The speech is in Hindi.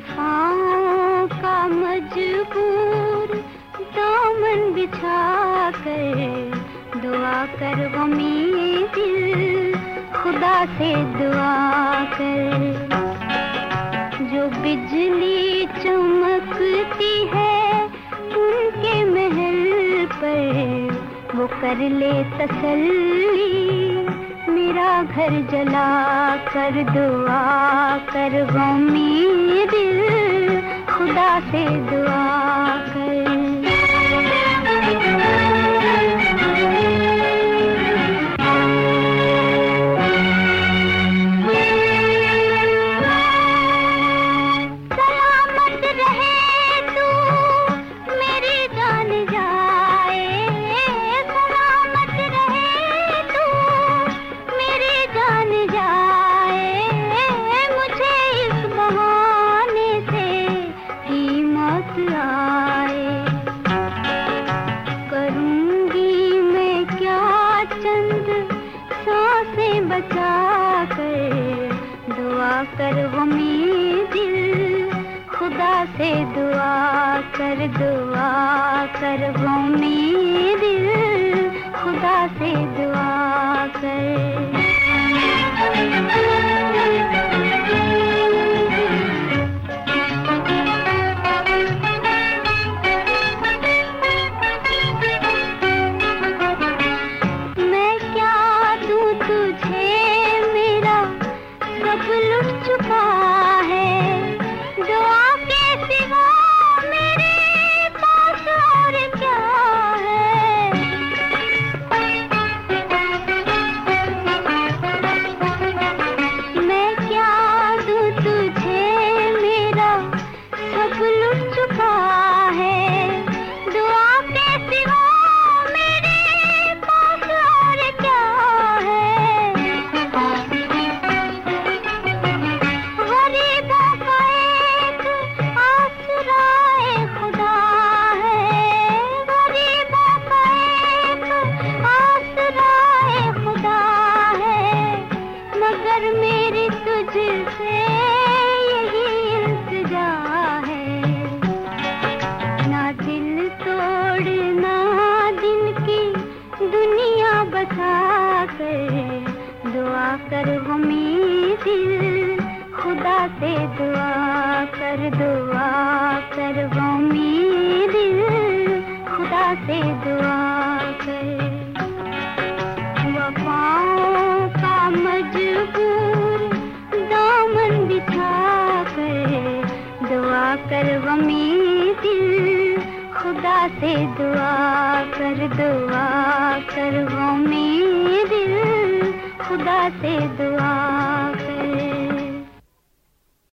का मजबूर दामन बिछा कर दुआ कर वो दिल, खुदा से दुआ कर। जो बिजली चमकती है उनके महल पर, वो कर ले तसल्ली मेरा घर जला कर दुआ कर गमी दिल खुदा से दुआ कर। बचा कर दुआ कर वो दिल खुदा से दुआ कर दुआ कर वो दिल खुदा से दुआ कर हमें दिल खुदा से दुआ कर दुआ कर हमें दिल खुदा से दुआ कर। वफाओं का मजबूर दामन बिछा कर दुआ कर हमें दिल खुदा से दुआ कर दुआ कर से दुआ।